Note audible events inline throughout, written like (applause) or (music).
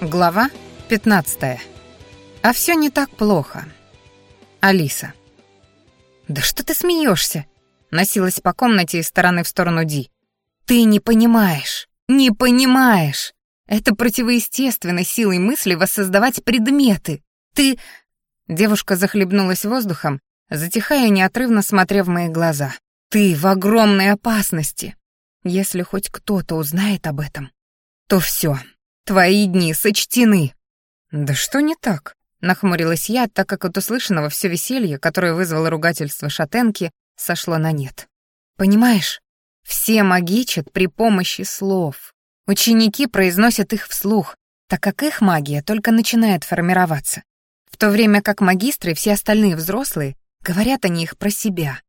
Глава 15. А все не так плохо. Алиса. «Да что ты смеешься? носилась по комнате из стороны в сторону Ди. «Ты не понимаешь! Не понимаешь! Это противоестественно силой мысли воссоздавать предметы! Ты...» Девушка захлебнулась воздухом, затихая неотрывно смотря в мои глаза. «Ты в огромной опасности! Если хоть кто-то узнает об этом, то все, Твои дни сочтены». «Да что не так?» — нахмурилась я, так как от услышанного все веселье, которое вызвало ругательство шатенки, сошло на нет. «Понимаешь, все магичат при помощи слов. Ученики произносят их вслух, так как их магия только начинает формироваться. В то время как магистры и все остальные взрослые говорят о них про себя.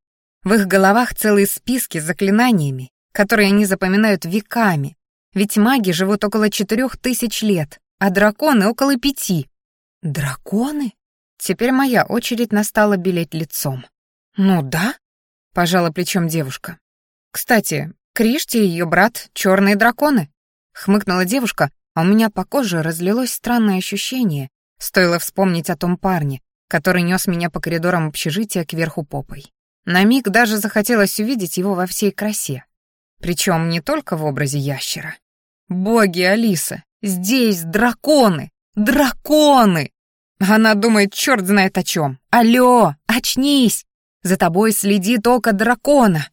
В их головах целые списки с заклинаниями, которые они запоминают веками, ведь маги живут около четырех тысяч лет, а драконы около пяти. Драконы? Теперь моя очередь настала белеть лицом. Ну да, пожала плечом девушка. Кстати, Кришти и ее брат — черные драконы. Хмыкнула девушка, а у меня по коже разлилось странное ощущение. Стоило вспомнить о том парне, который нес меня по коридорам общежития кверху попой. На миг даже захотелось увидеть его во всей красе. Причем не только в образе ящера. Боги, Алиса, здесь драконы! Драконы! Она думает, черт знает о чем. Алло, очнись! За тобой следит око дракона.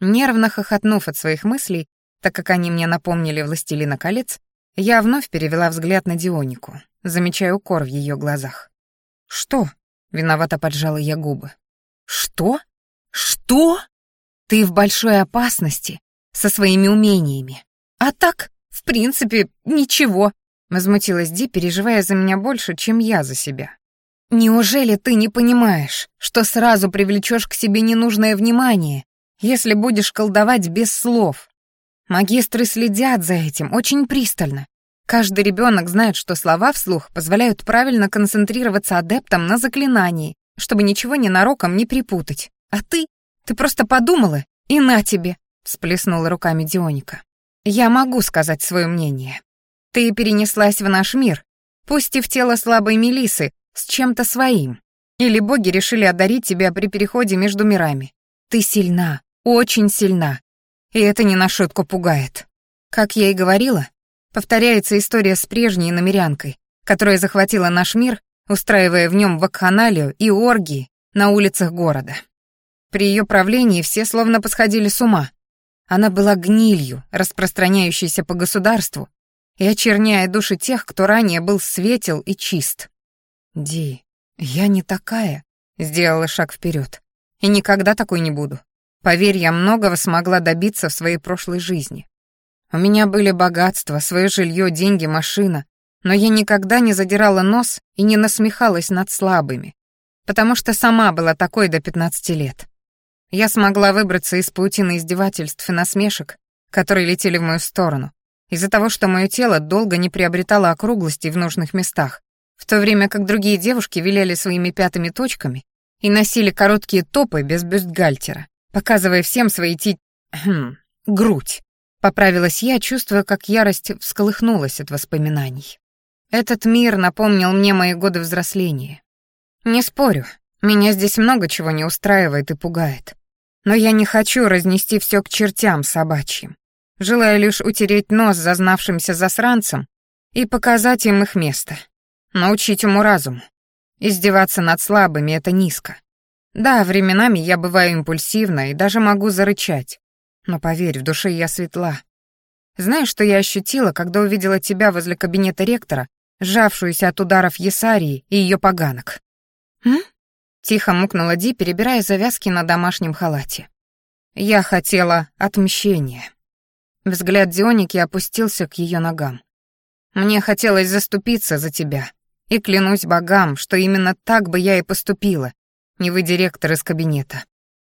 Нервно хохотнув от своих мыслей, так как они мне напомнили «Властелина колец», я вновь перевела взгляд на Дионику, замечая укор в ее глазах. «Что?» — виновато поджала я губы. «Что? Что? Ты в большой опасности со своими умениями. А так принципе, ничего», — возмутилась Ди, переживая за меня больше, чем я за себя. «Неужели ты не понимаешь, что сразу привлечешь к себе ненужное внимание, если будешь колдовать без слов? Магистры следят за этим очень пристально. Каждый ребенок знает, что слова вслух позволяют правильно концентрироваться адептам на заклинании, чтобы ничего ненароком не припутать. А ты? Ты просто подумала, и на тебе!» — всплеснула руками Дионика. Я могу сказать свое мнение. Ты перенеслась в наш мир, пусть и в тело слабой Мелисы, с чем-то своим. Или боги решили одарить тебя при переходе между мирами. Ты сильна, очень сильна. И это не на шутку пугает. Как я и говорила, повторяется история с прежней намерянкой, которая захватила наш мир, устраивая в нем вакханалию и оргии на улицах города. При ее правлении все словно посходили с ума, она была гнилью, распространяющейся по государству и очерняя души тех, кто ранее был светел и чист. «Ди, я не такая», — сделала шаг вперед. «И никогда такой не буду. Поверь, я многого смогла добиться в своей прошлой жизни. У меня были богатства, свое жилье, деньги, машина, но я никогда не задирала нос и не насмехалась над слабыми, потому что сама была такой до 15 лет. Я смогла выбраться из паутины издевательств и насмешек, которые летели в мою сторону, из-за того, что мое тело долго не приобретало округлости в нужных местах, в то время как другие девушки виляли своими пятыми точками и носили короткие топы без бюстгальтера, показывая всем свои ти... (clears throat) грудь. Поправилась я, чувствуя, как ярость всколыхнулась от воспоминаний. Этот мир напомнил мне мои годы взросления. Не спорю, меня здесь много чего не устраивает и пугает. Но я не хочу разнести все к чертям собачьим. Желаю лишь утереть нос зазнавшимся засранцам и показать им их место. Научить ему разуму. Издеваться над слабыми — это низко. Да, временами я бываю импульсивна и даже могу зарычать. Но поверь, в душе я светла. Знаешь, что я ощутила, когда увидела тебя возле кабинета ректора, сжавшуюся от ударов Есарии и ее поганок? М? Тихо мукнула Ди, перебирая завязки на домашнем халате. «Я хотела отмщения». Взгляд Дионики опустился к ее ногам. «Мне хотелось заступиться за тебя. И клянусь богам, что именно так бы я и поступила, не вы директор из кабинета.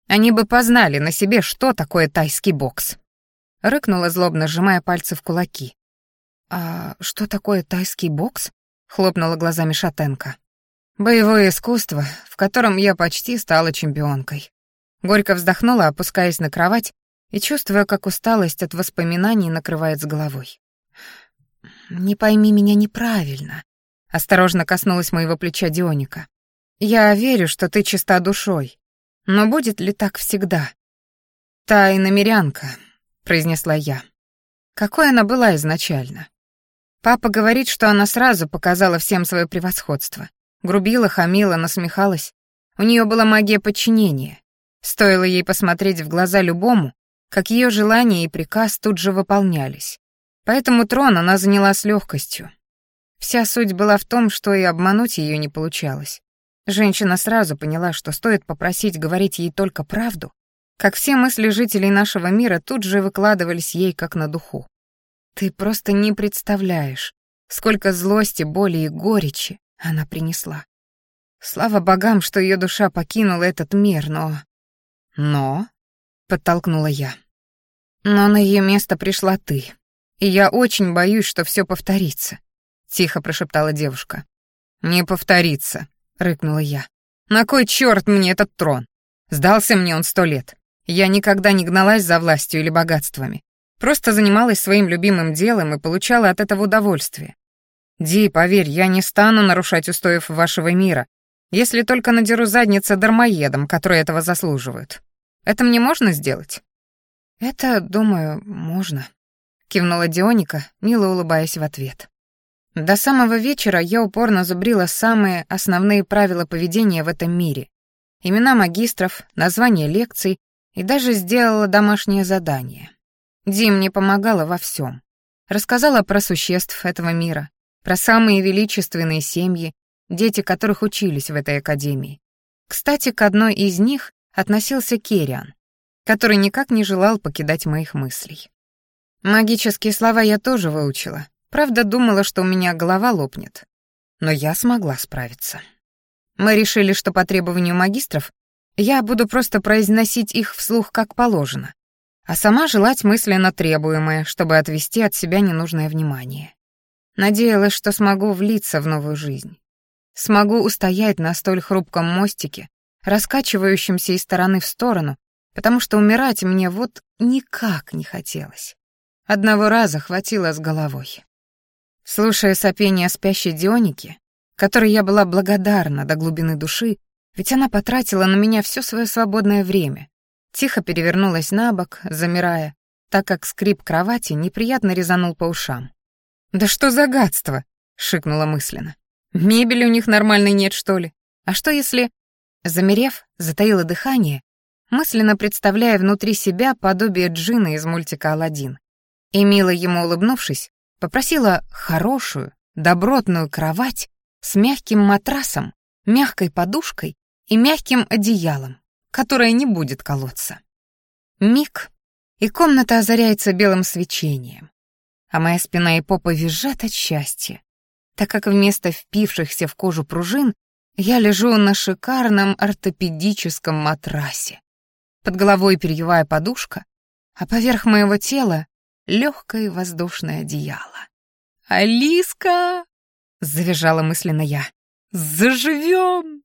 Они бы познали на себе, что такое тайский бокс». Рыкнула злобно, сжимая пальцы в кулаки. «А что такое тайский бокс?» — хлопнула глазами Шатенко. Боевое искусство, в котором я почти стала чемпионкой. Горько вздохнула, опускаясь на кровать и чувствуя, как усталость от воспоминаний накрывает с головой. «Не пойми меня неправильно», — осторожно коснулась моего плеча Дионика. «Я верю, что ты чиста душой, но будет ли так всегда?» Тайна Мирянка, — произнесла я. «Какой она была изначально?» Папа говорит, что она сразу показала всем свое превосходство. Грубила, хамила, насмехалась. У нее была магия подчинения. Стоило ей посмотреть в глаза любому, как ее желания и приказ тут же выполнялись. Поэтому трон она заняла с легкостью. Вся суть была в том, что и обмануть ее не получалось. Женщина сразу поняла, что стоит попросить говорить ей только правду, как все мысли жителей нашего мира тут же выкладывались ей как на духу. Ты просто не представляешь, сколько злости, боли и горечи она принесла. Слава богам, что ее душа покинула этот мир, но... Но... Подтолкнула я. Но на ее место пришла ты. И я очень боюсь, что все повторится. Тихо прошептала девушка. Не повторится, рыкнула я. На кой черт мне этот трон? Сдался мне он сто лет. Я никогда не гналась за властью или богатствами. Просто занималась своим любимым делом и получала от этого удовольствие. Ди, поверь, я не стану нарушать устоев вашего мира, если только надеру задницы дармоедам, которые этого заслуживают. Это мне можно сделать?» «Это, думаю, можно», — кивнула Дионика, мило улыбаясь в ответ. До самого вечера я упорно зубрила самые основные правила поведения в этом мире. Имена магистров, названия лекций и даже сделала домашнее задание. Ди мне помогала во всем. Рассказала про существ этого мира, про самые величественные семьи, дети которых учились в этой академии. Кстати, к одной из них относился Кериан, который никак не желал покидать моих мыслей. Магические слова я тоже выучила, правда, думала, что у меня голова лопнет. Но я смогла справиться. Мы решили, что по требованию магистров я буду просто произносить их вслух как положено, а сама желать мысленно требуемое, чтобы отвести от себя ненужное внимание. Надеялась, что смогу влиться в новую жизнь. Смогу устоять на столь хрупком мостике, раскачивающемся из стороны в сторону, потому что умирать мне вот никак не хотелось. Одного раза хватило с головой. Слушая сопение спящей Дионики, которой я была благодарна до глубины души, ведь она потратила на меня все свое свободное время, тихо перевернулась на бок, замирая, так как скрип кровати неприятно резанул по ушам. «Да что за гадство?» — шикнула мысленно. «Мебели у них нормальной нет, что ли? А что если...» Замерев, затаила дыхание, мысленно представляя внутри себя подобие джина из мультика «Аладдин». И мило ему улыбнувшись, попросила хорошую, добротную кровать с мягким матрасом, мягкой подушкой и мягким одеялом, которое не будет колоться. Миг, и комната озаряется белым свечением а моя спина и попа визжат от счастья, так как вместо впившихся в кожу пружин я лежу на шикарном ортопедическом матрасе. Под головой перьевая подушка, а поверх моего тела легкое воздушное одеяло. «Алиска!» — завизжала мысленно я. «Заживем!»